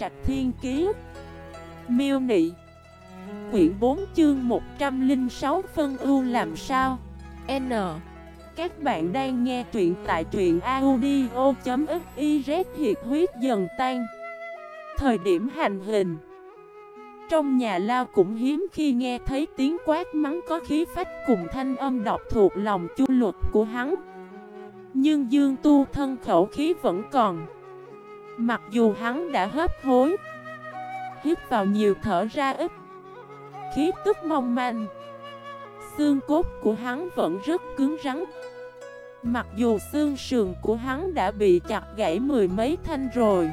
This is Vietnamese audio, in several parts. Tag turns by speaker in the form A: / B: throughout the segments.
A: Trạch Thiên Kiế Miêu Nị, Quyển 4 chương 106 phân ưu làm sao? N. Các bạn đang nghe truyện tại truyện audio.xyz Hiệt huyết dần tan. Thời điểm hành hình. Trong nhà lao cũng hiếm khi nghe thấy tiếng quát mắng có khí phách cùng thanh âm đọc thuộc lòng chu luật của hắn. Nhưng dương tu thân khẩu khí vẫn còn. Mặc dù hắn đã hấp hối, Hít vào nhiều thở ra ít, Khí tức mong manh, Xương cốt của hắn vẫn rất cứng rắn. Mặc dù xương sườn của hắn đã bị chặt gãy mười mấy thanh rồi,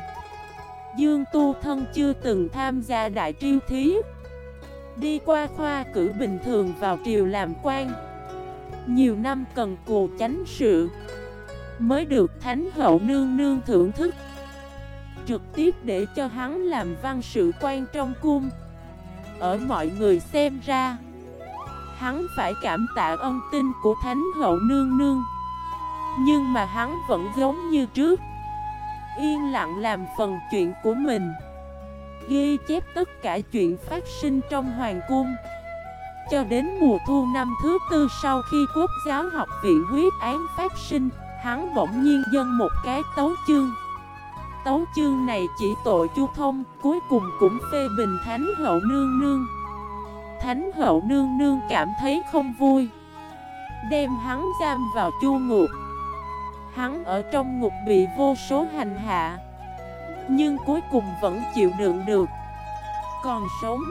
A: Dương Tu Thân chưa từng tham gia đại triêu thí. Đi qua khoa cử bình thường vào triều làm quan, Nhiều năm cần cù chánh sự Mới được Thánh Hậu Nương Nương thưởng thức. Trực tiếp để cho hắn làm văn sự quan trong cung. Ở mọi người xem ra, Hắn phải cảm tạ ân tin của Thánh Hậu Nương Nương. Nhưng mà hắn vẫn giống như trước, Yên lặng làm phần chuyện của mình, Ghi chép tất cả chuyện phát sinh trong hoàng cung. Cho đến mùa thu năm thứ tư sau khi quốc giáo học viện huyết án phát sinh, Hắn bỗng nhiên dâng một cái tấu chương. Tấu chương này chỉ tội chu thông, Cuối cùng cũng phê bình Thánh Hậu Nương Nương. Thánh Hậu Nương Nương cảm thấy không vui. Đem hắn giam vào chu ngục. Hắn ở trong ngục bị vô số hành hạ, Nhưng cuối cùng vẫn chịu đựng được. Còn sống,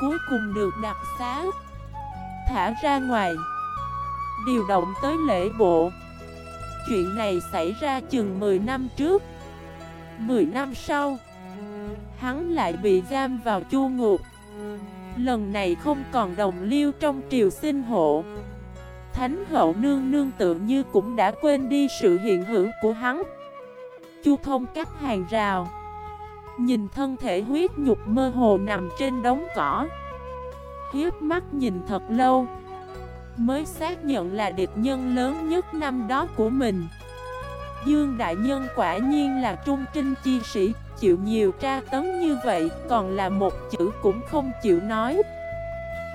A: Cuối cùng được đặt xá, Thả ra ngoài. Điều động tới lễ bộ. Chuyện này xảy ra chừng 10 năm trước. 10 năm sau, Hắn lại bị giam vào chu ngục. Lần này không còn đồng liêu trong triều sinh hộ. Thánh hậu nương nương tự như cũng đã quên đi sự hiện hữu của hắn. Chu thông cắt hàng rào, Nhìn thân thể huyết nhục mơ hồ nằm trên đống cỏ. Hiếp mắt nhìn thật lâu, Mới xác nhận là địch nhân lớn nhất năm đó của mình. Dương Đại Nhân quả nhiên là trung trinh chi sĩ, Chịu nhiều tra tấn như vậy, Còn là một chữ cũng không chịu nói.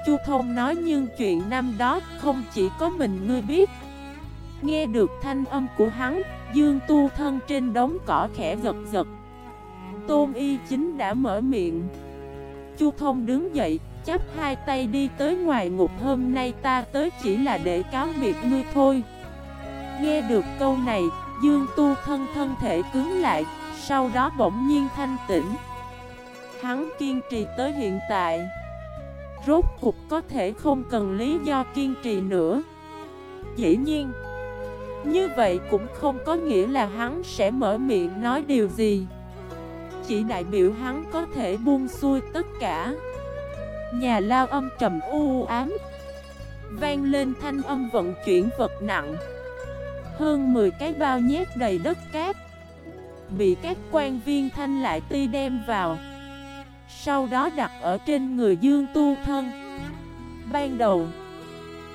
A: Chu Thông nói nhưng chuyện năm đó không chỉ có mình ngươi biết. Nghe được thanh âm của hắn, Dương tu thân trên đống cỏ khẽ gật gật. Tôn y chính đã mở miệng. Chu Thông đứng dậy, chắp hai tay đi tới ngoài ngục, hôm nay ta tới chỉ là để cáo biệt ngươi thôi. Nghe được câu này Dương tu thân thân thể cứng lại, Sau đó bỗng nhiên thanh tĩnh. Hắn kiên trì tới hiện tại. Rốt cục có thể không cần lý do kiên trì nữa. Dĩ nhiên, Như vậy cũng không có nghĩa là hắn sẽ mở miệng nói điều gì. Chỉ đại biểu hắn có thể buông xuôi tất cả. Nhà lao âm trầm u ám, Vang lên thanh âm vận chuyển vật nặng. Hơn 10 cái bao nhét đầy đất cát. Bị các quan viên thanh lại ti đem vào. Sau đó đặt ở trên người Dương Tu Thân. Ban đầu,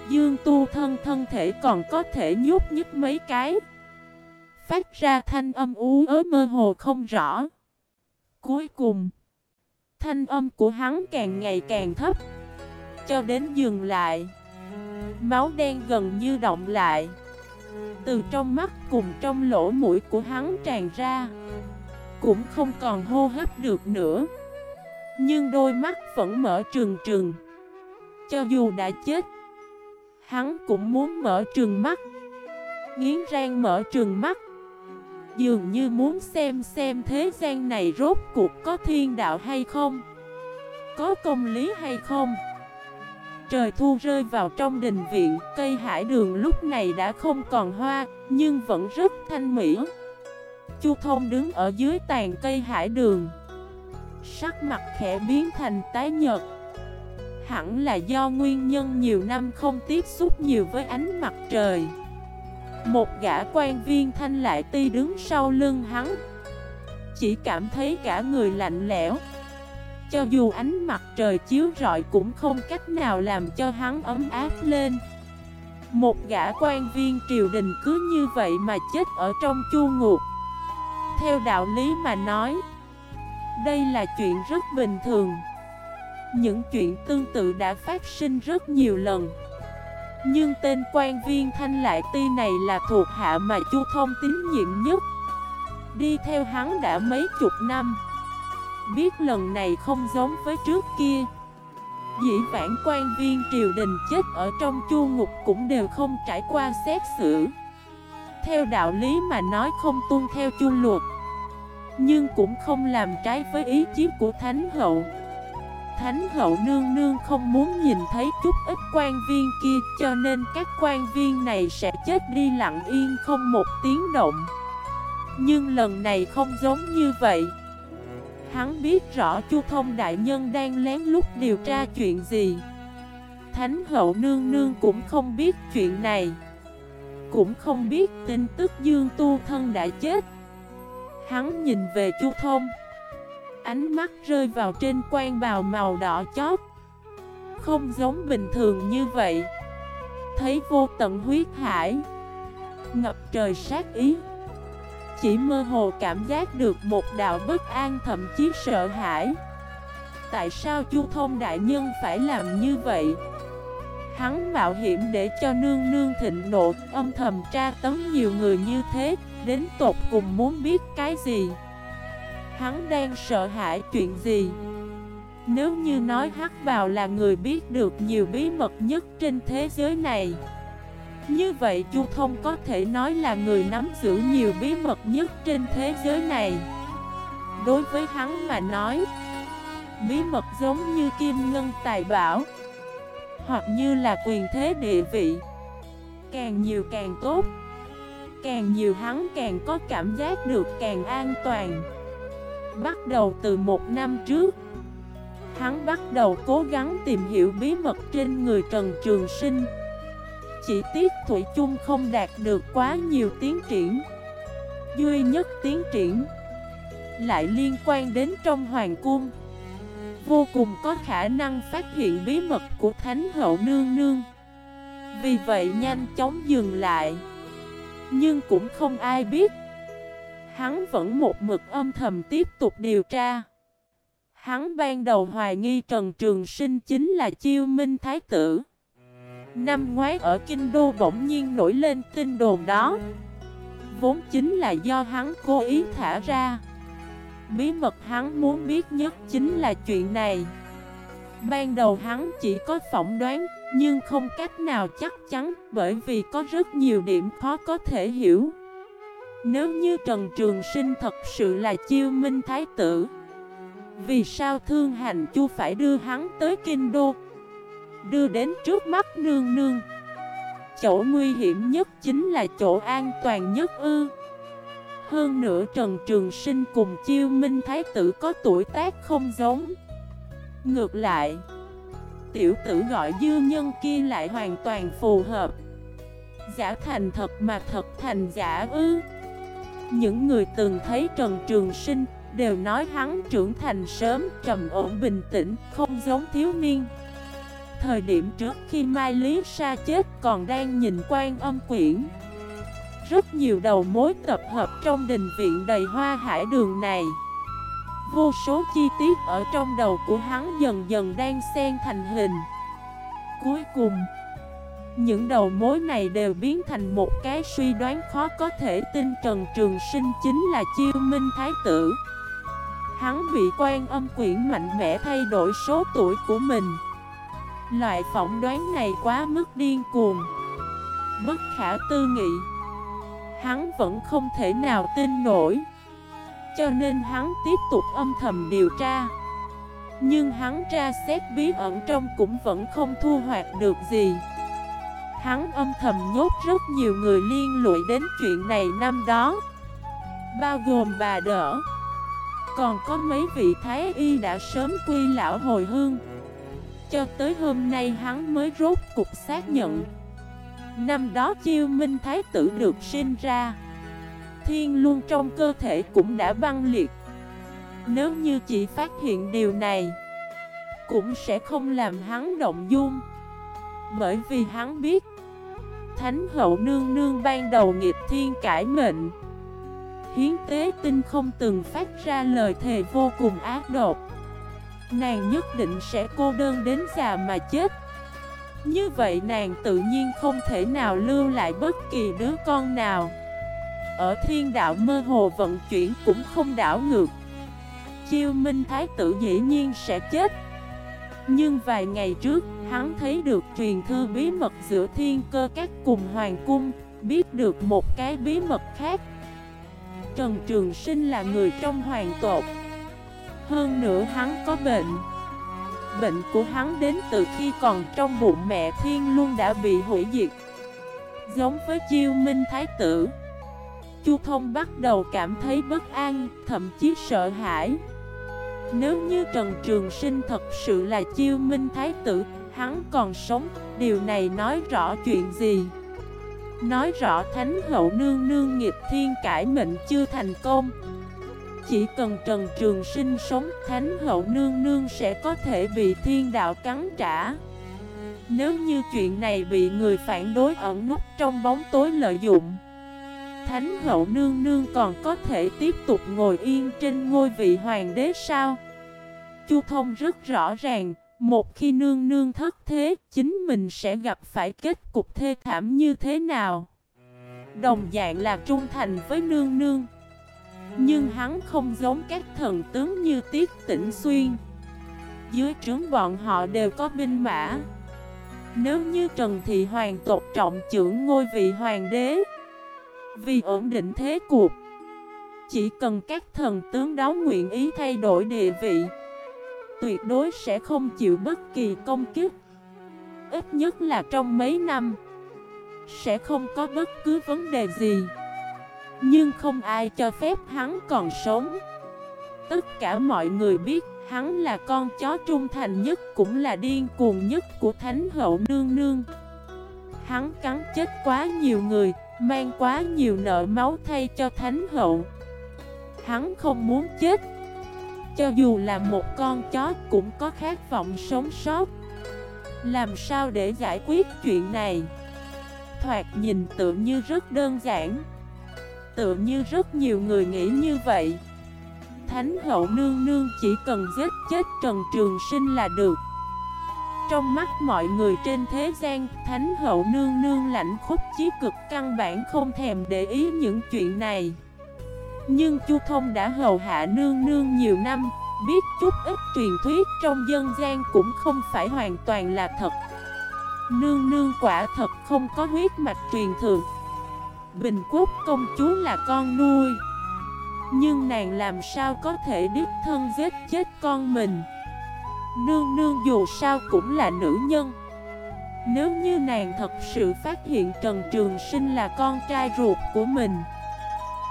A: Dương Tu Thân thân thể còn có thể nhúc nhích mấy cái. Phát ra thanh âm ú ớ mơ hồ không rõ. Cuối cùng, Thanh âm của hắn càng ngày càng thấp, Cho đến dừng lại. Máu đen gần như động lại. Từ trong mắt cùng trong lỗ mũi của hắn tràn ra. Cũng không còn hô hấp được nữa. Nhưng đôi mắt vẫn mở trừng trừng. Cho dù đã chết, Hắn cũng muốn mở trừng mắt. Nghiến răng mở trừng mắt. Dường như muốn xem xem thế gian này rốt cuộc có thiên đạo hay không? Có công lý hay không? Trời thu rơi vào trong đình viện, Cây hải đường lúc này đã không còn hoa, Nhưng vẫn rất thanh mỹ. Chu thông đứng ở dưới tàn cây hải đường. Sắc mặt khẽ biến thành tái nhợt. Hẳn là do nguyên nhân nhiều năm không tiếp xúc nhiều với ánh mặt trời. Một gã quan viên thanh lại ti đứng sau lưng hắn. Chỉ cảm thấy cả người lạnh lẽo. Cho dù ánh mặt trời chiếu rọi cũng không cách nào làm cho hắn ấm áp lên. Một gã quan viên triều đình cứ như vậy mà chết ở trong chu ngục. Theo đạo lý mà nói, Đây là chuyện rất bình thường. Những chuyện tương tự đã phát sinh rất nhiều lần. Nhưng tên quan viên thanh lại ti này là thuộc hạ mà Chu Thông tín nhiệm nhất. Đi theo hắn đã mấy chục năm. Biết lần này không giống với trước kia. Dĩ vãng quan viên triều đình chết ở trong chu ngục cũng đều không trải qua xét xử. Theo đạo lý mà nói không tuân theo chu luật, Nhưng cũng không làm trái với ý chí của Thánh Hậu. Thánh Hậu nương nương không muốn nhìn thấy chút ít quan viên kia, Cho nên các quan viên này sẽ chết đi lặng yên không một tiếng động. Nhưng lần này không giống như vậy. Hắn biết rõ Chu Thông Đại Nhân đang lén lút điều tra chuyện gì. Thánh hậu nương nương cũng không biết chuyện này. Cũng không biết tin tức Dương Tu Thân đã chết. Hắn nhìn về Chu Thông. Ánh mắt rơi vào trên quan bào màu đỏ chót. Không giống bình thường như vậy. Thấy vô tận huyết hải. Ngập trời sát ý chỉ mơ hồ cảm giác được một đạo bất an, thậm chí sợ hãi Tại sao Chu Thông Đại Nhân phải làm như vậy? Hắn mạo hiểm để cho nương nương thịnh nộ Âm thầm tra tấn nhiều người như thế, Đến tột cùng muốn biết cái gì? Hắn đang sợ hãi chuyện gì? Nếu như nói Hắc Bào là người biết được nhiều bí mật nhất trên thế giới này như vậy Chu Thông có thể nói là người nắm giữ nhiều bí mật nhất trên thế giới này. Đối với hắn mà nói, Bí mật giống như kim ngân tài bảo, Hoặc như là quyền thế địa vị. Càng nhiều càng tốt, Càng nhiều hắn càng có cảm giác được càng an toàn. Bắt đầu từ một năm trước, Hắn bắt đầu cố gắng tìm hiểu bí mật trên người Trần Trường Sinh chỉ tiếc Thủy chung không đạt được quá nhiều tiến triển. Duy nhất tiến triển Lại liên quan đến trong hoàng cung. Vô cùng có khả năng phát hiện bí mật của Thánh Hậu Nương Nương. Vì vậy nhanh chóng dừng lại. Nhưng cũng không ai biết. Hắn vẫn một mực âm thầm tiếp tục điều tra. Hắn ban đầu hoài nghi Trần Trường Sinh chính là chiêu minh thái tử. Năm ngoái ở Kinh Đô bỗng nhiên nổi lên tin đồn đó. Vốn chính là do hắn cố ý thả ra. Bí mật hắn muốn biết nhất chính là chuyện này. Ban đầu hắn chỉ có phỏng đoán, Nhưng không cách nào chắc chắn Bởi vì có rất nhiều điểm khó có thể hiểu. Nếu như Trần Trường Sinh thật sự là chiêu minh thái tử, Vì sao thương hành chu phải đưa hắn tới Kinh Đô? Đưa đến trước mắt nương nương. Chỗ nguy hiểm nhất chính là chỗ an toàn nhất ư. Hơn nữa Trần Trường Sinh cùng Chiêu Minh Thái tử có tuổi tác không giống. Ngược lại Tiểu tử gọi dư nhân kia lại hoàn toàn phù hợp. Giả thành thật mà thật thành giả ư. Những người từng thấy Trần Trường Sinh Đều nói hắn trưởng thành sớm, trầm ổn bình tĩnh, không giống thiếu niên. Thời điểm trước khi Mai Lý Sa chết còn đang nhìn quan âm quyển. Rất nhiều đầu mối tập hợp trong đình viện đầy hoa hải đường này. Vô số chi tiết ở trong đầu của hắn dần dần đang xen thành hình. Cuối cùng, Những đầu mối này đều biến thành một cái suy đoán khó có thể tin Trần Trường Sinh chính là chiêu minh thái tử. Hắn bị quan âm quyển mạnh mẽ thay đổi số tuổi của mình. Loại phỏng đoán này quá mức điên cuồng. Bất khả tư nghị. Hắn vẫn không thể nào tin nổi. Cho nên hắn tiếp tục âm thầm điều tra. Nhưng hắn tra xét bí ẩn trong cũng vẫn không thu hoạch được gì. Hắn âm thầm nhốt rất nhiều người liên lụy đến chuyện này năm đó. Bao gồm bà đỡ. Còn có mấy vị thái y đã sớm quy lão hồi hương cho tới hôm nay hắn mới rốt cục xác nhận. Năm đó chiêu minh thái tử được sinh ra, Thiên luôn trong cơ thể cũng đã băng liệt. Nếu như chỉ phát hiện điều này, Cũng sẽ không làm hắn động dung. Bởi vì hắn biết, Thánh hậu nương nương ban đầu nghiệp thiên cải mệnh. Hiến tế tinh không từng phát ra lời thề vô cùng ác độc. Nàng nhất định sẽ cô đơn đến già mà chết. Như vậy nàng tự nhiên không thể nào lưu lại bất kỳ đứa con nào. Ở thiên đạo mơ hồ vận chuyển cũng không đảo ngược. Chiêu minh thái tử dĩ nhiên sẽ chết. Nhưng vài ngày trước, hắn thấy được truyền thư bí mật giữa thiên cơ các cùng hoàng cung Biết được một cái bí mật khác. Trần Trường Sinh là người trong hoàng tộc. Hơn nữa hắn có bệnh. Bệnh của hắn đến từ khi còn trong bụng mẹ thiên luôn đã bị hủy diệt. Giống với chiêu minh thái tử Chu Thông bắt đầu cảm thấy bất an, thậm chí sợ hãi. Nếu như Trần Trường Sinh thật sự là chiêu minh thái tử Hắn còn sống, điều này nói rõ chuyện gì? Nói rõ Thánh Hậu Nương Nương nghiệp thiên cải mệnh chưa thành công chỉ cần Trần Trường Sinh sống Thánh Hậu Nương Nương sẽ có thể bị thiên đạo cắn trả Nếu như chuyện này bị người phản đối ẩn nút trong bóng tối lợi dụng Thánh Hậu Nương Nương còn có thể tiếp tục ngồi yên trên ngôi vị hoàng đế sao Chu Thông rất rõ ràng một khi nương nương thất thế, chính mình sẽ gặp phải kết cục thê thảm như thế nào? Đồng dạng là trung thành với nương nương. Nhưng hắn không giống các thần tướng như Tiết Tĩnh Xuyên. Dưới trướng bọn họ đều có binh mã. Nếu như Trần Thị Hoàng tộc trọng trưởng ngôi vị hoàng đế, vì ổn định thế cuộc, chỉ cần các thần tướng đó nguyện ý thay đổi địa vị tuyệt đối sẽ không chịu bất kỳ công kích Ít nhất là trong mấy năm Sẽ không có bất cứ vấn đề gì nhưng không ai cho phép hắn còn sống. Tất cả mọi người biết, hắn là con chó trung thành nhất, Cũng là điên cuồng nhất của Thánh Hậu Nương Nương. Hắn cắn chết quá nhiều người, Mang quá nhiều nợ máu thay cho Thánh Hậu. Hắn không muốn chết. Cho dù là một con chó cũng có khát vọng sống sót. Làm sao để giải quyết chuyện này? Thoạt nhìn tự như rất đơn giản tựa như rất nhiều người nghĩ như vậy Thánh hậu nương nương chỉ cần giết chết Trần Trường Sinh là được Trong mắt mọi người trên thế gian Thánh hậu nương nương lạnh khúc chí cực căn bản không thèm để ý những chuyện này nhưng Chu Thông đã hầu hạ nương nương nhiều năm, biết chút ít truyền thuyết trong dân gian cũng không phải hoàn toàn là thật. Nương nương quả thật không có huyết mạch truyền thường. Bình Quốc công chúa là con nuôi. Nhưng nàng làm sao có thể đích thân giết chết con mình? Nương nương dù sao cũng là nữ nhân. Nếu như nàng thật sự phát hiện Trần Trường Sinh là con trai ruột của mình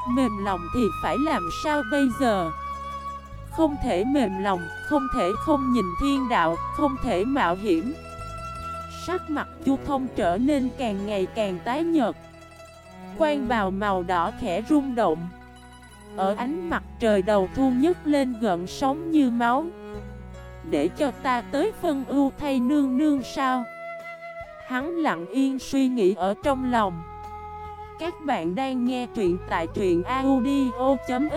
A: Mềm lòng thì phải làm sao bây giờ? Không thể mềm lòng, không thể không nhìn thiên đạo, không thể mạo hiểm. Sắc mặt chu thông trở nên càng ngày càng tái nhợt. Quan bào màu đỏ khẽ rung động. Ở ánh mặt trời đầu thu nhức lên gợn sóng như máu. Để cho ta tới phân ưu thay nương nương sao? Hắn lặng yên suy nghĩ ở trong lòng. Các bạn đang nghe truyện tại truyện audio.fif